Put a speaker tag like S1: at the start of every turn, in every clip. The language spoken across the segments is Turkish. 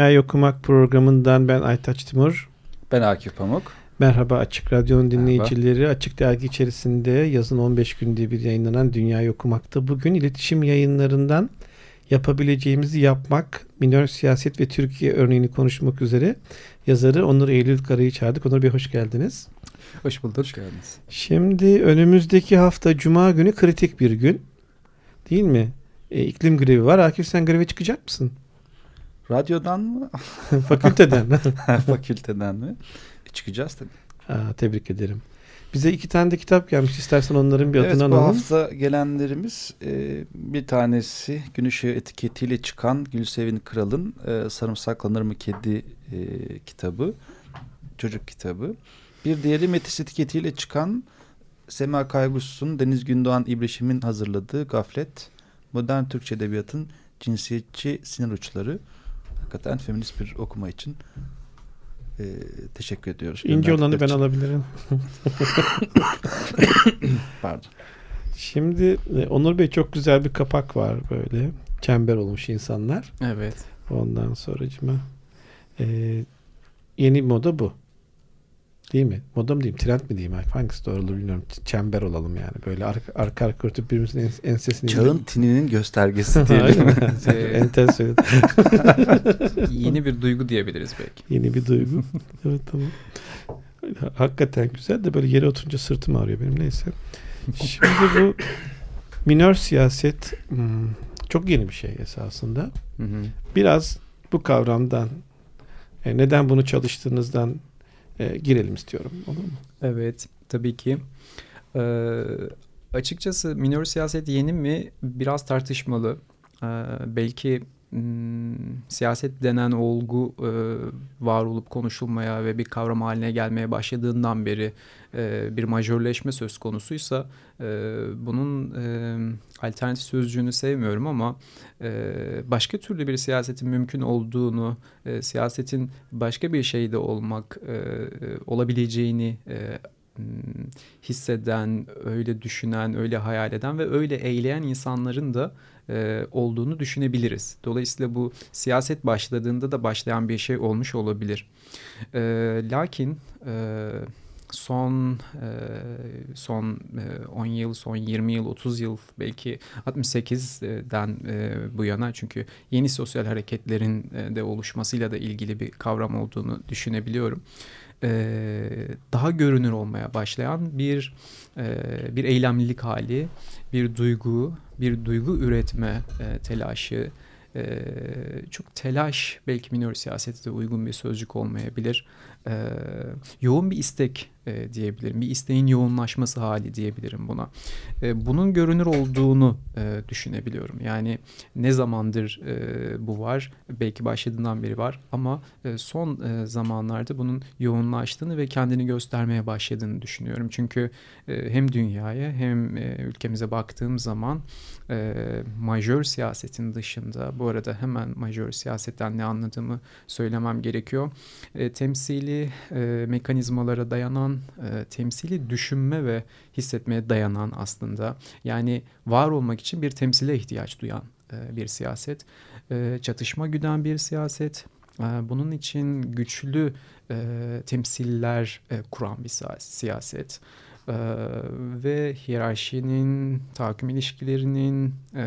S1: Dünyayı Okumak programından ben Aytaç Timur.
S2: Ben Akif Pamuk.
S1: Merhaba Açık Radyo'nun dinleyicileri. Merhaba. Açık Dergi içerisinde yazın 15 gün diye bir yayınlanan Dünyayı Okumak'ta bugün iletişim yayınlarından yapabileceğimizi yapmak, minör siyaset ve Türkiye örneğini konuşmak üzere yazarı Onur Eylül Kara'yı çağırdık. Onur Bey hoş geldiniz.
S2: Hoş bulduk. Hoş geldiniz.
S1: Şimdi önümüzdeki hafta Cuma günü kritik bir gün. Değil mi? E, iklim grevi var. Akif sen greve çıkacak mısın?
S2: Radyodan mı?
S1: Fakülteden.
S2: Fakülteden mi? E, çıkacağız tabii.
S1: Ha, tebrik ederim. Bize iki tane de kitap gelmiş. İstersen onların bir adını
S2: evet,
S1: alalım.
S2: Bu hafta gelenlerimiz e, bir tanesi Gün Işığı etiketiyle çıkan Gülsevin Kral'ın e, Sarımsaklanır mı Kedi e, kitabı. Çocuk kitabı. Bir diğeri Metis etiketiyle çıkan Sema Kaygus'un Deniz Gündoğan İbrişim'in hazırladığı Gaflet. Modern Türkçe Edebiyatın Cinsiyetçi Sinir Uçları. Hakikaten feminist bir okuma için e, teşekkür ediyoruz.
S1: İnce olanı ben için. alabilirim.
S2: Pardon.
S1: Şimdi e, Onur Bey çok güzel bir kapak var böyle. Çember olmuş insanlar.
S2: Evet.
S1: Ondan sonra e, yeni moda bu. Değil mi? Moda mı diyeyim? Trend mi diyeyim? Hangisi doğru olur bilmiyorum. Çember olalım yani. Böyle arka arka, arka örtüp birbirimizin ensesini...
S2: Çağın izledim. tininin göstergesi diyelim.
S1: Enter söyledim.
S3: Yeni bir duygu diyebiliriz belki.
S1: Yeni bir duygu. evet tamam. Hakikaten güzel de böyle yere oturunca sırtım ağrıyor benim neyse. Şimdi bu minör siyaset hmm, çok yeni bir şey esasında. Hı hı. Biraz bu kavramdan e, neden bunu çalıştığınızdan e, girelim istiyorum. Olur mu?
S3: Evet tabii ki. Ee, açıkçası minor siyaset yeni mi biraz tartışmalı. Ee, belki siyaset denen olgu e, var olup konuşulmaya ve bir kavram haline gelmeye başladığından beri e, bir majörleşme söz konusuysa e, bunun e, alternatif sözcüğünü sevmiyorum ama e, başka türlü bir siyasetin mümkün olduğunu, e, siyasetin başka bir şeyde olmak e olabileceğini e, hmm, hisseden, öyle düşünen, öyle hayal eden ve öyle eyleyen insanların da e, olduğunu düşünebiliriz. Dolayısıyla bu siyaset başladığında da başlayan bir şey olmuş olabilir. E, lakin e, son e, son e, 10 yıl, son 20 yıl, 30 yıl belki 68'den e, bu yana çünkü yeni sosyal hareketlerin e, de oluşmasıyla da ilgili bir kavram olduğunu düşünebiliyorum. E, daha görünür olmaya başlayan bir e, bir eylemlilik hali, bir duygu, bir duygu üretme e, telaşı, e, çok telaş belki minor siyasete de uygun bir sözcük olmayabilir. E, yoğun bir istek e, diyebilirim. Bir isteğin yoğunlaşması hali diyebilirim buna. E, bunun görünür olduğunu e, düşünebiliyorum. Yani ne zamandır e, bu var? Belki başladığından beri var ama e, son e, zamanlarda bunun yoğunlaştığını ve kendini göstermeye başladığını düşünüyorum. Çünkü e, hem dünyaya hem e, ülkemize baktığım zaman e, majör siyasetin dışında bu arada hemen majör siyasetten ne anladığımı söylemem gerekiyor. E, temsili e, mekanizmalara dayanan e, temsili düşünme ve hissetmeye dayanan aslında yani var olmak için bir temsile ihtiyaç duyan e, bir siyaset. E, çatışma güden bir siyaset. E, bunun için güçlü e, temsiller e, kuran bir siyaset. Ve hiyerarşinin, tahakküm ilişkilerinin e,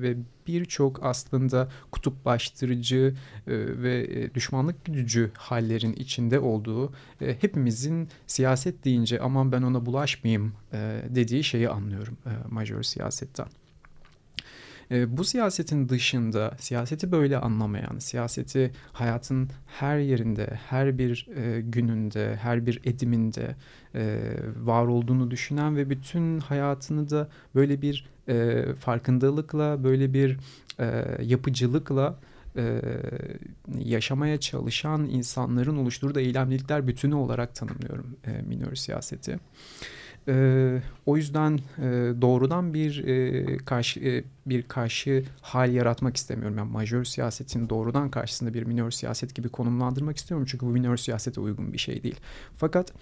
S3: ve birçok aslında kutuplaştırıcı e, ve düşmanlık gücü hallerin içinde olduğu e, hepimizin siyaset deyince aman ben ona bulaşmayayım e, dediği şeyi anlıyorum e, majör siyasetten. E, bu siyasetin dışında siyaseti böyle anlamayan, siyaseti hayatın her yerinde, her bir e, gününde, her bir ediminde e, var olduğunu düşünen ve bütün hayatını da böyle bir e, farkındalıkla, böyle bir e, yapıcılıkla e, yaşamaya çalışan insanların oluşturduğu eylemlilikler bütünü olarak tanımlıyorum e, minör siyaseti. E, o yüzden e, doğrudan bir e, karşı e, bir karşı hal yaratmak istemiyorum. Yani majör siyasetin doğrudan karşısında bir minör siyaset gibi konumlandırmak istiyorum. Çünkü bu minör siyasete uygun bir şey değil. Fakat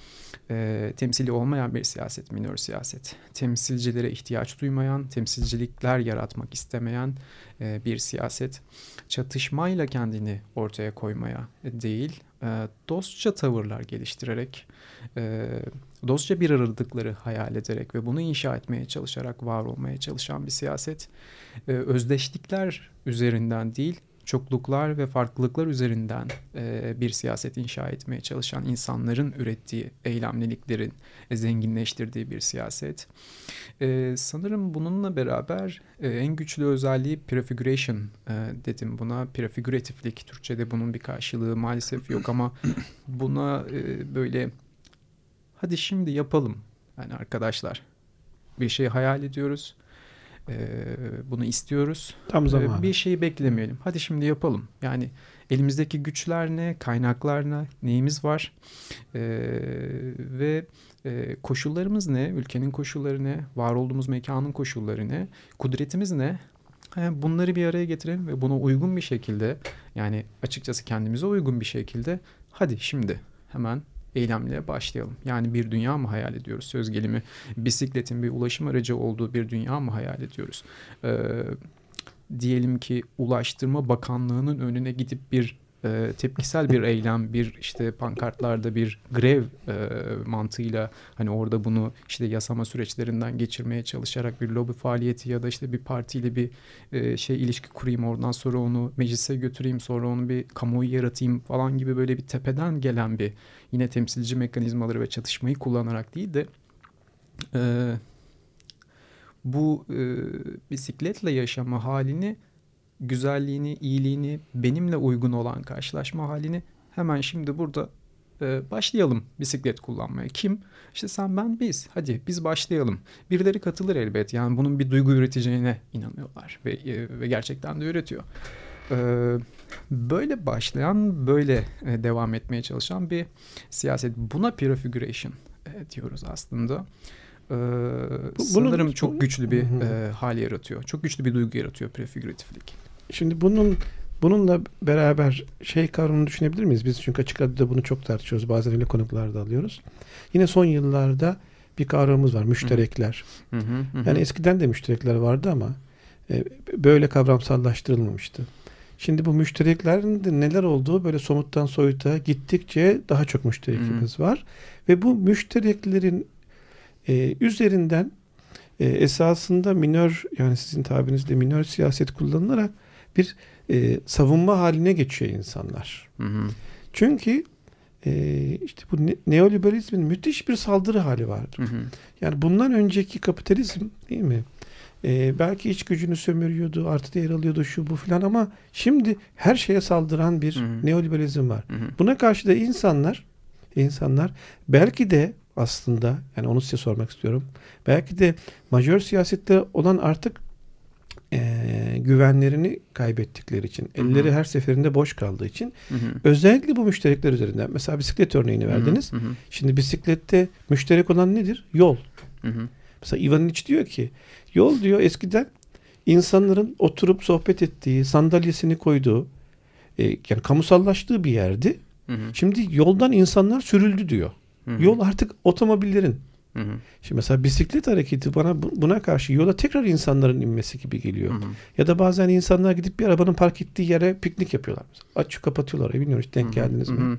S3: e, temsili olmayan bir siyaset minör siyaset. Temsilcilere ihtiyaç duymayan, temsilcilikler yaratmak istemeyen e, bir siyaset. Çatışmayla kendini ortaya koymaya değil, e, dostça tavırlar geliştirerek, e, dostça bir aradıkları hayal ederek ve bunu inşa etmeye çalışarak var olmaya çalışan bir siyaset. E, özdeşlikler üzerinden değil, çokluklar ve farklılıklar üzerinden e, bir siyaset inşa etmeye çalışan insanların ürettiği eylemliliklerin e, zenginleştirdiği bir siyaset. E, sanırım bununla beraber e, en güçlü özelliği prefiguration e, dedim buna. Prefiguratiflik Türkçe'de bunun bir karşılığı maalesef yok ama buna e, böyle hadi şimdi yapalım yani arkadaşlar bir şey hayal ediyoruz ee, bunu istiyoruz.
S1: Tam zamanı.
S3: Bir şeyi beklemeyelim. Hadi şimdi yapalım. Yani elimizdeki güçler ne, kaynaklar ne, neyimiz var ee, ve e, koşullarımız ne, ülkenin koşulları ne, var olduğumuz mekanın koşulları ne, kudretimiz ne? Bunları bir araya getirelim ve buna uygun bir şekilde yani açıkçası kendimize uygun bir şekilde hadi şimdi hemen eylemle başlayalım. Yani bir dünya mı hayal ediyoruz? Söz gelimi bisikletin bir ulaşım aracı olduğu bir dünya mı hayal ediyoruz? Ee, diyelim ki Ulaştırma Bakanlığı'nın önüne gidip bir e, tepkisel bir eylem, bir işte pankartlarda bir grev e, mantığıyla hani orada bunu işte yasama süreçlerinden geçirmeye çalışarak bir lobi faaliyeti ya da işte bir partiyle bir e, şey ilişki kurayım oradan sonra onu meclise götüreyim sonra onu bir kamuoyu yaratayım falan gibi böyle bir tepeden gelen bir yine temsilci mekanizmaları ve çatışmayı kullanarak değil de e, bu e, bisikletle yaşama halini güzelliğini, iyiliğini, benimle uygun olan karşılaşma halini hemen şimdi burada e, başlayalım bisiklet kullanmaya. Kim? İşte sen ben biz. Hadi biz başlayalım. Birileri katılır elbet. Yani bunun bir duygu üreteceğine inanıyorlar ve, e, ve gerçekten de üretiyor. E, böyle başlayan, böyle e, devam etmeye çalışan bir siyaset. Buna prefiguration e, diyoruz aslında. Ee, Bu, sanırım çok güçlü bir e, hal yaratıyor. Çok güçlü bir duygu yaratıyor prefiguratiflik.
S1: Şimdi bunun bununla beraber şey kavramını düşünebilir miyiz? Biz çünkü açık adada bunu çok tartışıyoruz. Bazen öyle konuklarda alıyoruz. Yine son yıllarda bir kavramımız var. Müşterekler. Hı hı hı. Yani eskiden de müşterekler vardı ama e, böyle kavramsallaştırılmamıştı. Şimdi bu müştereklerin de neler olduğu böyle somuttan soyuta gittikçe daha çok müşterekimiz var. Ve bu müştereklerin e, üzerinden e, esasında minör yani sizin tabirinizde minör siyaset kullanılarak bir e, savunma haline geçiyor insanlar. Hı hı. Çünkü e, işte bu ne, neoliberalizmin müthiş bir saldırı hali vardır. Hı hı. Yani bundan önceki kapitalizm değil mi? E, belki iç gücünü sömürüyordu, artı değer alıyordu şu bu filan ama şimdi her şeye saldıran bir hı hı. neoliberalizm var. Hı hı. Buna karşı da insanlar insanlar belki de aslında yani onu size sormak istiyorum. Belki de majör siyasette olan artık e, güvenlerini kaybettikleri için, Hı-hı. elleri her seferinde boş kaldığı için Hı-hı. özellikle bu müşterekler üzerinden mesela bisiklet örneğini verdiniz. Hı-hı. Şimdi bisiklette müşterek olan nedir? Yol. Hı-hı. Mesela Ivan Iç diyor ki yol diyor eskiden insanların oturup sohbet ettiği, sandalyesini koyduğu e, yani kamusallaştığı bir yerdi. Hı-hı. Şimdi yoldan insanlar sürüldü diyor. Hı-hı. Yol artık otomobillerin Hı hı. Şimdi mesela bisiklet hareketi bana buna karşı yola tekrar insanların inmesi gibi geliyor. Hı hı. Ya da bazen insanlar gidip bir arabanın park ettiği yere piknik yapıyorlar. Açık kapatıyorlar. Bilmiyorum hiç denk geldiniz hı hı.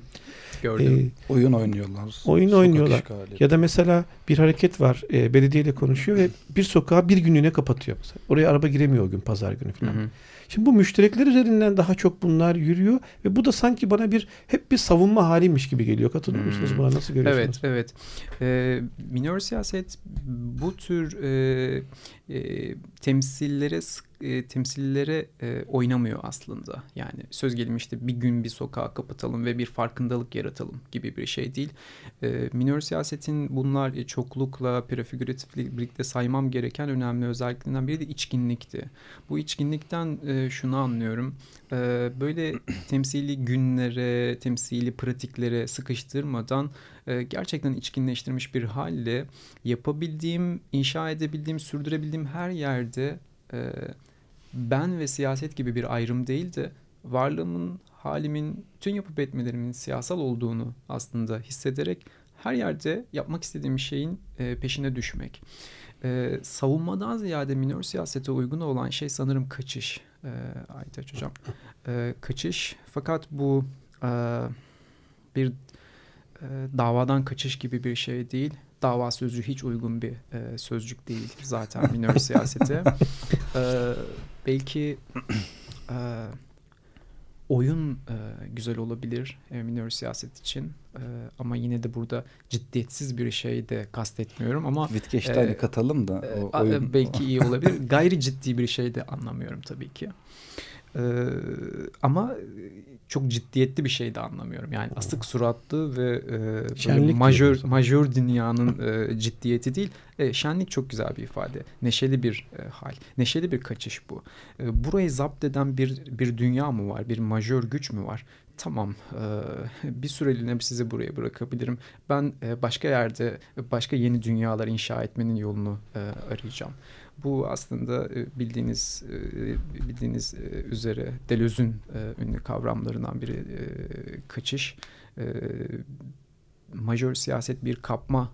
S2: Gördüm. Ee, oyun oynuyorlar.
S1: Oyun oynuyorlar. Ya da mesela bir hareket var. E, belediyeyle konuşuyor ve bir sokağı bir günlüğüne kapatıyor. Mesela. Oraya araba giremiyor o gün pazar günü falan. Hı hı. Şimdi bu müşterekler üzerinden daha çok bunlar yürüyor ve bu da sanki bana bir hep bir savunma haliymiş gibi geliyor. Katılıyor hmm. musunuz buna? Nasıl görüyorsunuz?
S3: Evet, evet. Ee, minor siyaset bu tür e, e, temsillere sık e, temsillere e, oynamıyor aslında. Yani söz gelimi işte bir gün bir sokağı kapatalım ve bir farkındalık yaratalım gibi bir şey değil. E, minör siyasetin bunlar e, çoklukla, prefigüratifle birlikte saymam gereken önemli özelliklerinden biri de içkinlikti. Bu içkinlikten e, şunu anlıyorum. E, böyle temsili günlere, temsili pratiklere sıkıştırmadan e, gerçekten içkinleştirmiş bir halle yapabildiğim, inşa edebildiğim, sürdürebildiğim her yerde e, ben ve siyaset gibi bir ayrım değil de varlığımın, halimin, tüm yapıp etmelerimin siyasal olduğunu aslında hissederek her yerde yapmak istediğim şeyin e, peşine düşmek. E, savunmadan ziyade minör siyasete uygun olan şey sanırım kaçış. E, Aytaç Hocam. E, kaçış fakat bu e, bir e, davadan kaçış gibi bir şey değil. Dava sözcüğü hiç uygun bir e, sözcük değil zaten minör siyasete. E, belki e, oyun e, güzel olabilir e, minör siyaset için e, ama yine de burada ciddiyetsiz bir şey de kastetmiyorum ama
S2: Wittgenstein'i e, katalım da
S3: o e, oyun. belki iyi olabilir. Gayri ciddi bir şey de anlamıyorum tabii ki. Ee, ama çok ciddiyetli bir şey de anlamıyorum. Yani asık suratlı ve e, majör majör dünyanın e, ciddiyeti değil. E, şenlik çok güzel bir ifade. Neşeli bir e, hal. Neşeli bir kaçış bu. E, burayı zapt eden bir bir dünya mı var? Bir majör güç mü var? Tamam e, bir süreliğine sizi buraya bırakabilirim. Ben e, başka yerde başka yeni dünyalar inşa etmenin yolunu e, arayacağım. Bu aslında e, bildiğiniz e, bildiğiniz e, üzere Deleuze'ün ünlü kavramlarından biri kaçış. Majör siyaset bir kapma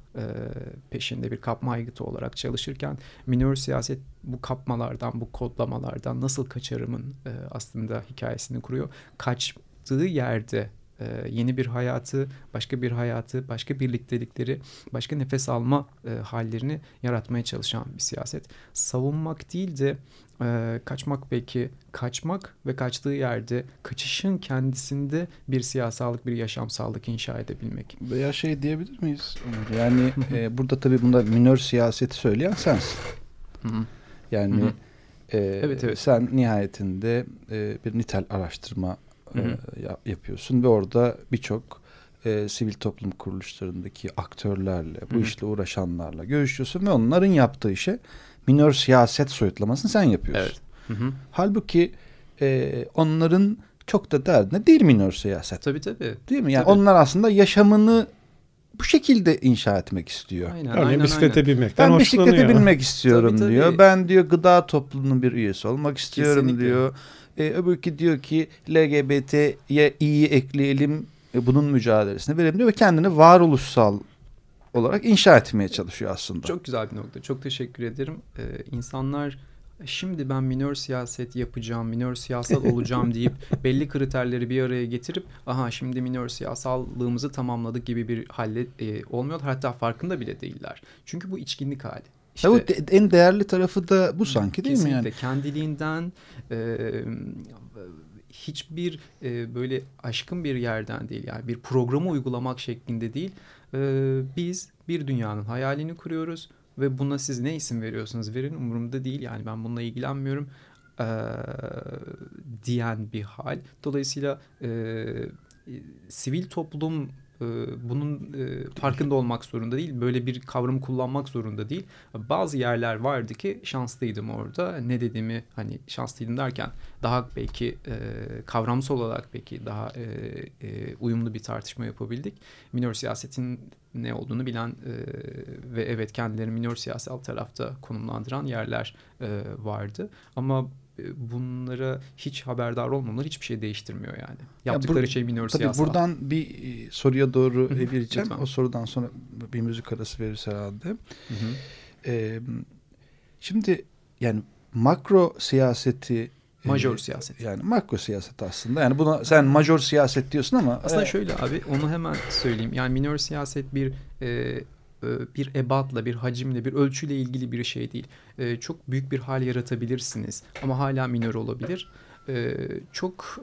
S3: peşinde bir kapma aygıtı olarak çalışırken minör siyaset bu kapmalardan, bu kodlamalardan nasıl kaçarımın aslında hikayesini kuruyor. Kaçtığı yerde e, yeni bir hayatı, başka bir hayatı, başka birliktelikleri, başka nefes alma e, hallerini yaratmaya çalışan bir siyaset. Savunmak değil de e, kaçmak belki kaçmak ve kaçtığı yerde kaçışın kendisinde bir siyasallık, bir yaşamsallık inşa edebilmek.
S2: Veya şey diyebilir miyiz? Yani e, burada tabii bunda minör siyaseti söyleyen sensin. Yani e, evet, evet. sen nihayetinde e, bir nitel araştırma e, yapıyorsun ve orada birçok e, sivil toplum kuruluşlarındaki aktörlerle, bu Hı-hı. işle uğraşanlarla görüşüyorsun ve onların yaptığı işe minör siyaset soyutlamasını sen yapıyorsun. Evet. Hı-hı. Halbuki e, onların çok da derdine değil minör siyaset.
S3: Tabii tabii.
S2: Değil mi? Yani tabii. onlar aslında yaşamını bu şekilde inşa etmek istiyor.
S1: Aynen, Örneğin aynen, bisiklete aynen. binmekten
S2: Ben bisiklete binmek istiyorum tabii, tabii. diyor. Ben diyor gıda toplumunun bir üyesi olmak istiyorum Kesinlikle. diyor. E, öbürkü diyor ki LGBT'ye iyi ekleyelim e, bunun mücadelesine verelim diyor ve kendini varoluşsal olarak inşa etmeye çalışıyor aslında.
S3: Çok güzel bir nokta. Çok teşekkür ederim. Ee, insanlar şimdi ben minör siyaset yapacağım, minör siyasal olacağım deyip belli kriterleri bir araya getirip aha şimdi minör siyasallığımızı tamamladık gibi bir halle e, olmuyorlar. Hatta farkında bile değiller. Çünkü bu içkinlik hali.
S2: İşte, evet, en değerli tarafı da bu sanki değil mi yani?
S3: Kendiliğinden e, hiçbir e, böyle aşkın bir yerden değil yani bir programı uygulamak şeklinde değil. E, biz bir dünyanın hayalini kuruyoruz ve buna siz ne isim veriyorsunuz verin umurumda değil yani ben bununla ilgilenmiyorum e, diyen bir hal. Dolayısıyla e, sivil toplum ee, bunun e, farkında olmak zorunda değil. Böyle bir kavramı kullanmak zorunda değil. Bazı yerler vardı ki şanslıydım orada. Ne dediğimi hani şanslıydım derken daha belki e, kavramsal olarak belki daha e, uyumlu bir tartışma yapabildik. Minor siyasetin ne olduğunu bilen ve evet kendilerini minor siyasal tarafta konumlandıran yerler vardı. Ama e, bunlara hiç haberdar olmamaları hiçbir şey değiştirmiyor yani. Yaptıkları ya bur- şey minör
S2: tabii
S3: siyasal.
S2: Buradan bir e, soruya doğru evireceğim. o sorudan sonra bir müzik arası verirse herhalde. Ee, şimdi yani makro siyaseti
S3: e, Major siyaset.
S2: Yani makro siyaset aslında. Yani buna sen major siyaset diyorsun ama.
S3: Aslında e... şöyle abi onu hemen söyleyeyim. Yani minor siyaset bir e, e, bir ebatla, bir hacimle, bir ölçüyle ilgili bir şey değil. E, çok büyük bir hal yaratabilirsiniz ama hala minör olabilir. E, çok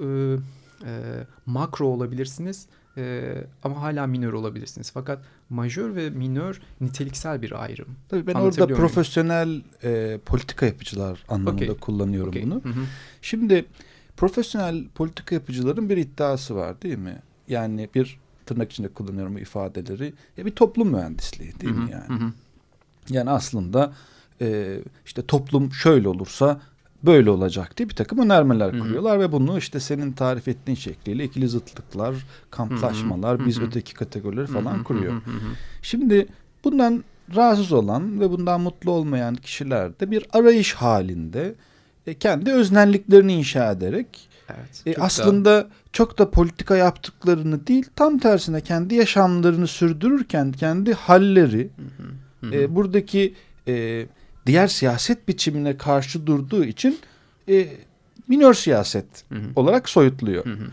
S3: makro olabilirsiniz e, ama hala minör olabilirsiniz. Fakat majör ve minör niteliksel bir ayrım.
S2: Tabii ben orada profesyonel e, politika yapıcılar anlamında okay. kullanıyorum okay. bunu. Hı hı. Şimdi profesyonel politika yapıcıların bir iddiası var değil mi? Yani bir tırnak içinde kullanıyorum bu ifadeleri. E, bir toplum mühendisliği değil hı hı. mi yani? Hı hı. Yani aslında e, işte toplum şöyle olursa böyle olacak diye bir takım önermeler kuruyorlar ve bunu işte senin tarif ettiğin şekliyle ikili zıtlıklar, kamplaşmalar, biz öteki kategorileri falan kuruyor. Şimdi bundan rahatsız olan ve bundan mutlu olmayan kişiler de bir arayış halinde e, kendi öznelliklerini inşa ederek evet, e, aslında da... çok da politika yaptıklarını değil tam tersine kendi yaşamlarını sürdürürken kendi halleri E, buradaki e, diğer siyaset biçimine karşı durduğu için e, minör siyaset hı hı. olarak soyutluyor. Hı hı.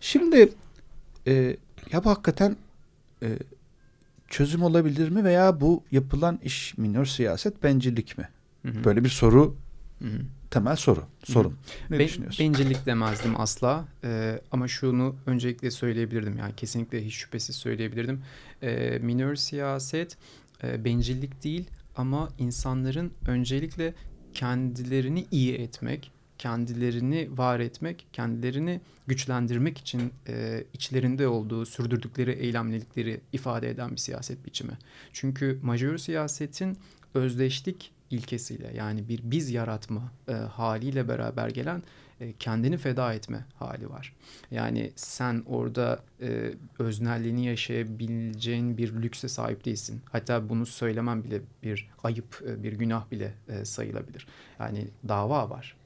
S2: Şimdi e, ya bu hakikaten e, çözüm olabilir mi veya bu yapılan iş minör siyaset bencillik mi? Hı hı. Böyle bir soru hı hı. Temel soru. Sorun. Ne ben, düşünüyorsun?
S3: Bencillik demezdim asla ee, ama şunu öncelikle söyleyebilirdim yani kesinlikle hiç şüphesiz söyleyebilirdim. Ee, minör siyaset e, bencillik değil ama insanların öncelikle kendilerini iyi etmek, kendilerini var etmek, kendilerini güçlendirmek için e, içlerinde olduğu, sürdürdükleri eylemlilikleri ifade eden bir siyaset biçimi. Çünkü majör siyasetin özdeşlik ilkesiyle yani bir biz yaratma e, haliyle beraber gelen e, kendini feda etme hali var. Yani sen orada e, öznelliğini yaşayabileceğin bir lükse sahip değilsin. Hatta bunu söylemem bile bir ayıp, e, bir günah bile e, sayılabilir. Yani dava var.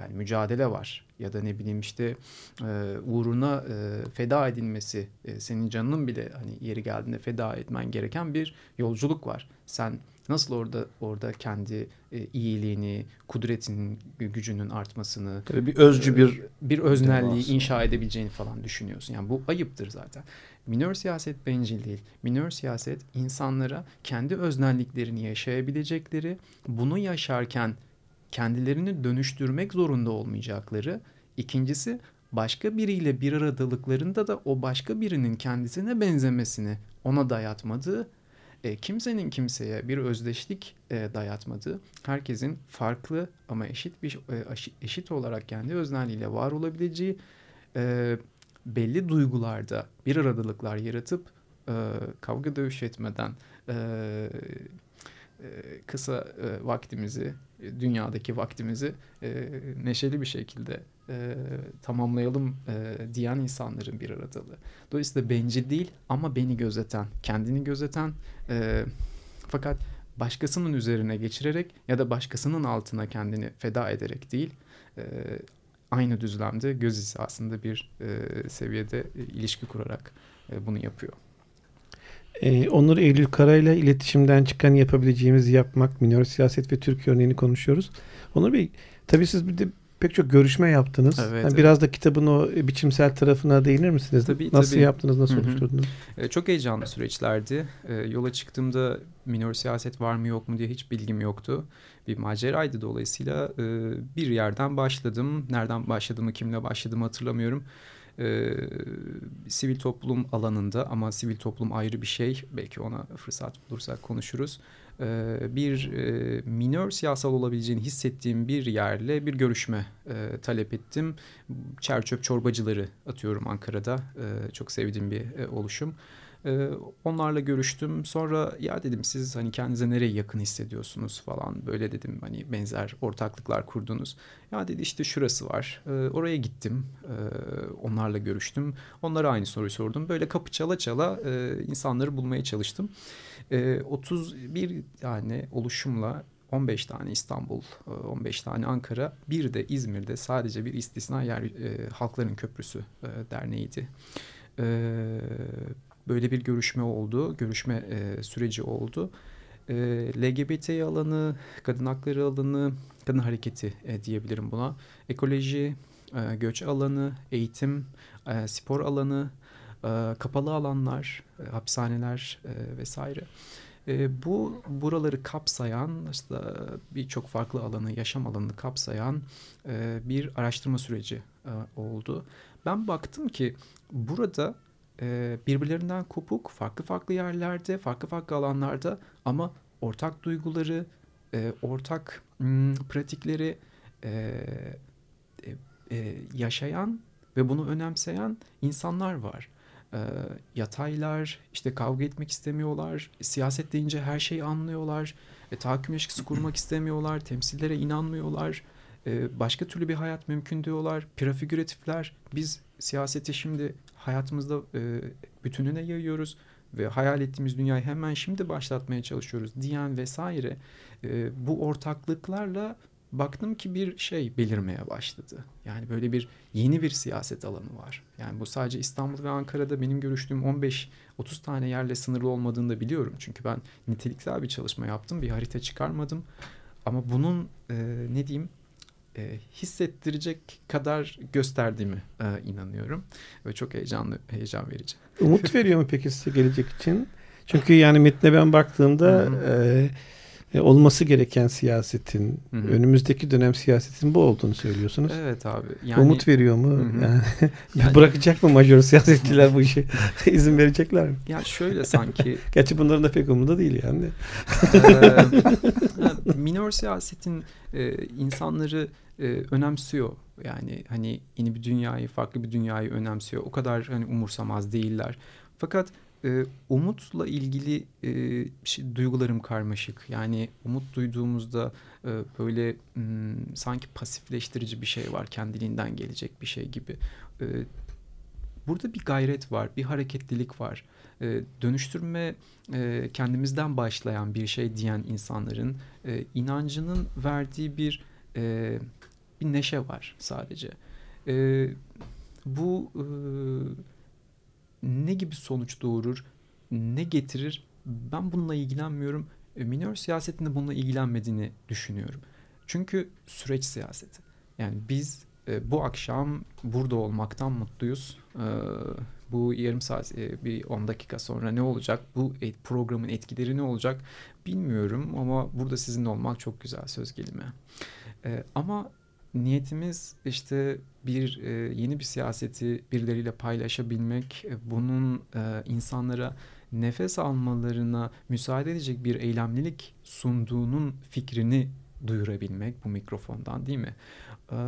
S3: Yani mücadele var ya da ne bileyim işte e, uğruna e, feda edilmesi e, senin canının bile hani yeri geldiğinde feda etmen gereken bir yolculuk var. Sen Nasıl orada orada kendi e, iyiliğini, kudretinin, gücünün artmasını,
S2: Tabii bir özcü bir
S3: e, bir öznelliği inşa edebileceğini falan düşünüyorsun. Yani bu ayıptır zaten. Minör siyaset bencil değil. Minör siyaset insanlara kendi öznelliklerini yaşayabilecekleri, bunu yaşarken kendilerini dönüştürmek zorunda olmayacakları. İkincisi başka biriyle bir aradalıklarında da o başka birinin kendisine benzemesini ona dayatmadığı e, kimsenin kimseye bir özdeşlik e, dayatmadığı, herkesin farklı ama eşit bir e, eşit olarak kendi öznelliğiyle var olabileceği e, belli duygularda bir aradalıklar yaratıp e, kavga dövüş etmeden e, e, kısa e, vaktimizi, dünyadaki vaktimizi e, neşeli bir şekilde e, tamamlayalım e, diyen insanların bir aradalığı. Dolayısıyla bencil değil ama beni gözeten, kendini gözeten e, fakat başkasının üzerine geçirerek ya da başkasının altına kendini feda ederek değil e, aynı düzlemde göz hizasında bir e, seviyede e, ilişki kurarak e, bunu yapıyor.
S1: Ee, Onur Eylül Karay'la iletişimden çıkan yapabileceğimiz yapmak, minor siyaset ve Türkiye örneğini konuşuyoruz. Onur Bey, tabii siz bir de pek çok görüşme yaptınız. Evet, yani evet. Biraz da kitabın o biçimsel tarafına değinir misiniz? Tabii, nasıl tabii. yaptınız, nasıl Hı-hı. oluşturdunuz?
S3: E, çok heyecanlı süreçlerdi. E, yola çıktığımda minor siyaset var mı yok mu diye hiç bilgim yoktu. Bir maceraydı dolayısıyla e, bir yerden başladım. Nereden başladığımı, kimle başladığımı hatırlamıyorum e, sivil toplum alanında ama sivil toplum ayrı bir şey. Belki ona fırsat bulursak konuşuruz. E, bir e, minör siyasal olabileceğini hissettiğim bir yerle bir görüşme e, talep ettim. Çerçöp çorbacıları atıyorum Ankara'da. E, çok sevdiğim bir oluşum. Ee, onlarla görüştüm. Sonra ya dedim siz hani kendinize nereye yakın hissediyorsunuz falan. Böyle dedim hani benzer ortaklıklar kurdunuz. Ya dedi işte şurası var. Ee, oraya gittim. Ee, onlarla görüştüm. Onlara aynı soruyu sordum. Böyle kapı çala çala e, insanları bulmaya çalıştım. 31 tane oluşumla 15 tane İstanbul, 15 e, tane Ankara, bir de İzmir'de sadece bir istisna yer e, Halkların Köprüsü e, derneğiydi. E, böyle bir görüşme oldu, görüşme e, süreci oldu. E, LGBT alanı, kadın hakları alanı, kadın hareketi e, diyebilirim buna. Ekoloji, e, göç alanı, eğitim, e, spor alanı, e, kapalı alanlar, e, hapishaneler e, vesaire. E, bu buraları kapsayan işte birçok farklı alanı, yaşam alanını kapsayan e, bir araştırma süreci e, oldu. Ben baktım ki burada e, birbirlerinden kopuk, farklı farklı yerlerde, farklı farklı alanlarda ama ortak duyguları, e, ortak m, pratikleri e, e, yaşayan ve bunu önemseyen insanlar var. E, yataylar, işte kavga etmek istemiyorlar, siyaset deyince her şeyi anlıyorlar, e, tahakküm ilişkisi kurmak istemiyorlar, temsillere inanmıyorlar, e, başka türlü bir hayat mümkün diyorlar. Prefigüratifler, biz siyaseti şimdi hayatımızda e, bütününe yayıyoruz ve hayal ettiğimiz dünyayı hemen şimdi başlatmaya çalışıyoruz diyen vesaire e, bu ortaklıklarla baktım ki bir şey belirmeye başladı. Yani böyle bir yeni bir siyaset alanı var. Yani bu sadece İstanbul ve Ankara'da benim görüştüğüm 15-30 tane yerle sınırlı olmadığını da biliyorum. Çünkü ben niteliksel bir çalışma yaptım, bir harita çıkarmadım. Ama bunun e, ne diyeyim e, hissettirecek kadar gösterdiğimi e, inanıyorum. Ve çok heyecanlı, heyecan verici.
S1: Umut veriyor mu peki size gelecek için? Çünkü yani metne ben baktığımda e, e, olması gereken siyasetin,
S3: Hı hı.
S1: önümüzdeki dönem siyasetin bu olduğunu söylüyorsunuz.
S3: Evet abi. Yani,
S1: Umut veriyor mu? Yani,
S3: Yani-
S1: bırakacak mı majör siyasetçiler bu işi? İzin verecekler mi?
S3: Ya şöyle sanki
S1: Gerçi bunların da pek umudu değil yani.
S3: Eee, minor siyasetin e, insanları e, önemsiyor. Yani hani yeni bir dünyayı, farklı bir dünyayı önemsiyor. O kadar hani umursamaz değiller. Fakat e, umutla ilgili e, şey, duygularım karmaşık. Yani umut duyduğumuzda e, böyle m, sanki pasifleştirici bir şey var. Kendiliğinden gelecek bir şey gibi. E, burada bir gayret var, bir hareketlilik var. E, dönüştürme e, kendimizden başlayan bir şey diyen insanların e, inancının verdiği bir e, bir neşe var sadece. E, bu e, ne gibi sonuç doğurur, ne getirir? Ben bununla ilgilenmiyorum. E, minör siyasetin de bununla ilgilenmediğini düşünüyorum. Çünkü süreç siyaseti. Yani biz e, bu akşam burada olmaktan mutluyuz. E, bu yarım saat, e, bir 10 dakika sonra ne olacak? Bu e, programın etkileri ne olacak? Bilmiyorum ama burada sizinle olmak çok güzel söz gelimi. E, ama niyetimiz işte bir e, yeni bir siyaseti birileriyle paylaşabilmek, e, bunun e, insanlara nefes almalarına müsaade edecek bir eylemlilik sunduğunun fikrini duyurabilmek bu mikrofondan değil mi? Eee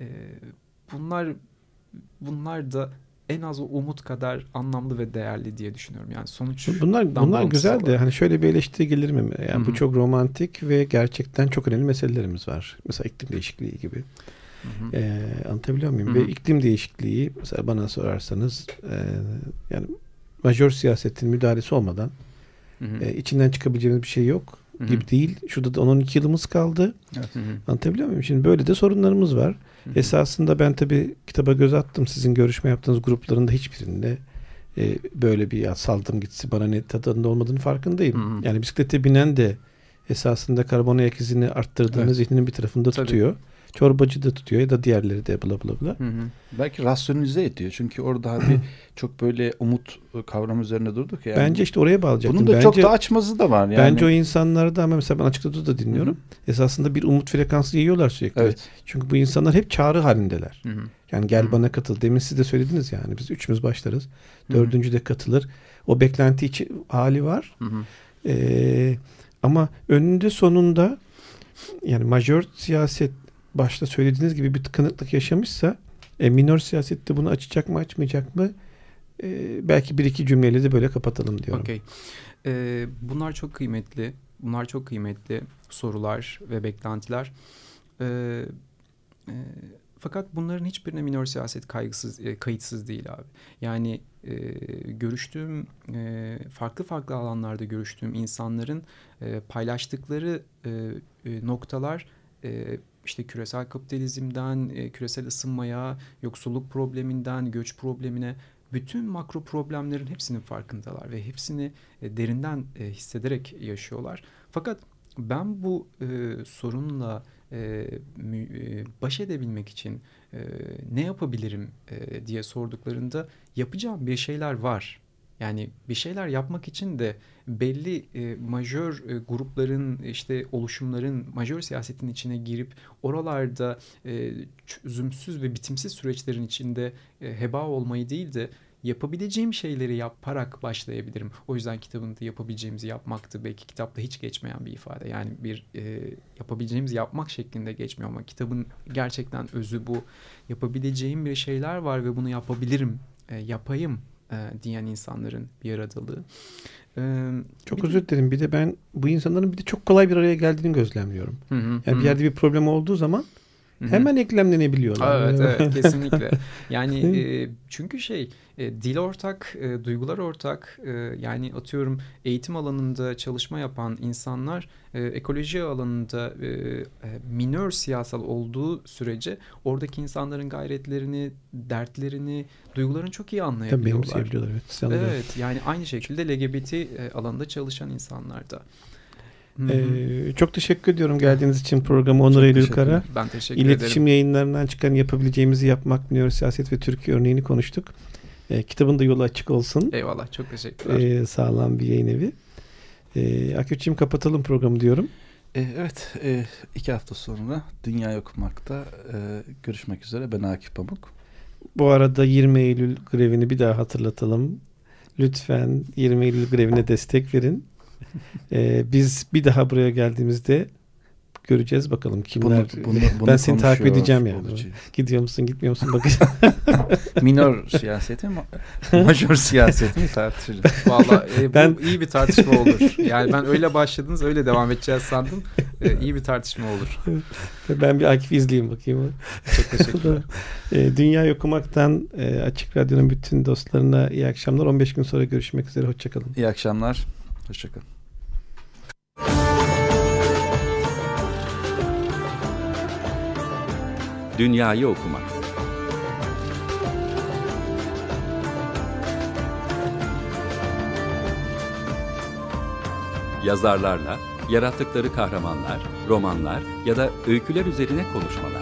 S3: e, bunlar bunlar da en az o umut kadar anlamlı ve değerli diye düşünüyorum. Yani sonuç
S1: Bunlar bunlar güzel de hani şöyle bir eleştiri gelir mi? Yani
S3: Hı
S1: bu çok romantik ve gerçekten çok önemli meselelerimiz var. Mesela iklim değişikliği gibi. Ee, anlatabiliyor muyum?
S3: Hı
S1: Ve iklim değişikliği mesela bana sorarsanız e, yani majör siyasetin müdahalesi olmadan e, içinden çıkabileceğimiz bir şey yok
S3: Hı hı.
S1: gibi değil. Şurada da 10-12 yılımız kaldı.
S3: Hı hı.
S1: Anlatabiliyor muyum? Şimdi böyle de sorunlarımız var.
S3: Hı.
S1: Esasında ben tabii kitaba göz attım. Sizin görüşme yaptığınız gruplarında hiçbirinde e, böyle bir ya saldım gitsi bana ne tadında olmadığını farkındayım.
S3: Hı.
S1: Yani bisiklete binen de esasında karbon ayak izini arttırdığını
S2: Evet.
S1: zihninin bir tarafında
S3: Tabii.
S1: tutuyor. Çorbacı da tutuyor ya da diğerleri de bla bla bla.
S3: Hı hı.
S2: Belki rasyonize ediyor. Çünkü orada hani çok böyle umut kavramı üzerine durduk ya. Yani
S1: Bence işte oraya bağlayacaktım.
S2: bunun da
S1: bence,
S2: çok da açmazı da var. Yani.
S1: bence o insanlarda ama mesela ben açıkta da dinliyorum. Esasında bir umut frekansı yiyorlar sürekli.
S2: Evet.
S1: Çünkü bu insanlar hep çağrı halindeler.
S3: Hı hı.
S1: Yani gel
S3: Hı.
S1: bana katıl. Demin siz de söylediniz yani. Biz üçümüz başlarız.
S3: Hı.
S1: Dördüncü de katılır. O beklenti içi hali var.
S3: Hı hı.
S1: Ee, ama önünde sonunda yani majör siyaset başta söylediğiniz gibi bir tıkanıklık yaşamışsa e, minor siyasette bunu açacak mı açmayacak mı E, belki bir iki cümleyle de böyle kapatalım diyorum.
S3: Okey. Ee, bunlar çok kıymetli. Bunlar çok kıymetli sorular ve beklentiler. Ee, e, fakat bunların hiçbirine minor siyaset kaygısız, e, kayıtsız değil abi. Yani e, görüştüğüm, e, farklı farklı alanlarda görüştüğüm insanların e, paylaştıkları e, e, noktalar e, işte küresel kapitalizmden, e, küresel ısınmaya, yoksulluk probleminden, göç problemine bütün makro problemlerin hepsinin farkındalar ve hepsini e, derinden e, hissederek yaşıyorlar. Fakat ben bu e, sorunla e, mü- e, baş edebilmek için e, ne yapabilirim e, diye sorduklarında yapacağım bir şeyler var. Yani bir şeyler yapmak için de belli e, majör e, grupların işte oluşumların majör siyasetin içine girip oralarda e, çözümsüz ve bitimsiz süreçlerin içinde e, heba olmayı değil de yapabileceğim şeyleri yaparak başlayabilirim. O yüzden kitabında yapabileceğimizi yapmaktı. Belki kitapta hiç geçmeyen bir ifade. Yani bir e, yapabileceğimizi yapmak şeklinde geçmiyor ama kitabın gerçekten özü bu. Yapabileceğim bir şeyler var ve bunu yapabilirim, e, yapayım e, diyen insanların bir aradalığı.
S1: E, çok bir özür dilerim. Bir de ben bu insanların bir de çok kolay bir araya geldiğini gözlemliyorum. Hı hı, yani hı. bir yerde bir problem olduğu zaman Hemen eklemlenebiliyorlar.
S3: Evet, evet kesinlikle. Yani e, çünkü şey e, dil ortak, e, duygular ortak. E, yani atıyorum eğitim alanında çalışma yapan insanlar e, ekoloji alanında e, e, minör siyasal olduğu sürece oradaki insanların gayretlerini, dertlerini, duygularını çok iyi anlayabiliyorlar.
S1: Tabii benimseyebiliyorlar.
S3: Evet, evet yani aynı şekilde LGBT e, alanında çalışan insanlar da.
S1: Ee, çok teşekkür ediyorum geldiğiniz için programı Onur Eylül Kara.
S3: Ben teşekkür
S1: İletişim
S3: ederim.
S1: yayınlarından çıkan yapabileceğimizi yapmak, siyaset ve Türkiye örneğini konuştuk. Ee, kitabın da yolu açık olsun.
S3: Eyvallah çok teşekkürler.
S1: Ee, sağlam bir yayın evi. Ee, Akif'ciğim kapatalım programı diyorum.
S2: Ee, evet e, iki hafta sonra Dünya Okumak'ta e, görüşmek üzere. Ben Akif Pamuk.
S1: Bu arada 20 Eylül grevini bir daha hatırlatalım. Lütfen 20 Eylül grevine destek verin ee, biz bir daha buraya geldiğimizde göreceğiz bakalım kimler. Bunu, bunu, bunu ben seni takip edeceğim yani. Olucu. Gidiyor musun gitmiyor musun bakacağım.
S2: Minor siyaseti mi? Majör siyaseti mi tartışacağız?
S3: Valla e, ben... iyi bir tartışma olur. Yani ben öyle başladınız öyle devam edeceğiz sandım. E, iyi bir tartışma olur.
S1: ben bir Akif izleyeyim bakayım.
S3: Çok teşekkürler.
S1: e, Dünya Okumak'tan e, Açık Radyo'nun bütün dostlarına iyi akşamlar. 15 gün sonra görüşmek üzere. Hoşçakalın.
S2: İyi akşamlar. Hoşçakalın.
S4: Dünyayı okumak. Yazarlarla, yarattıkları kahramanlar, romanlar ya da öyküler üzerine konuşmalar.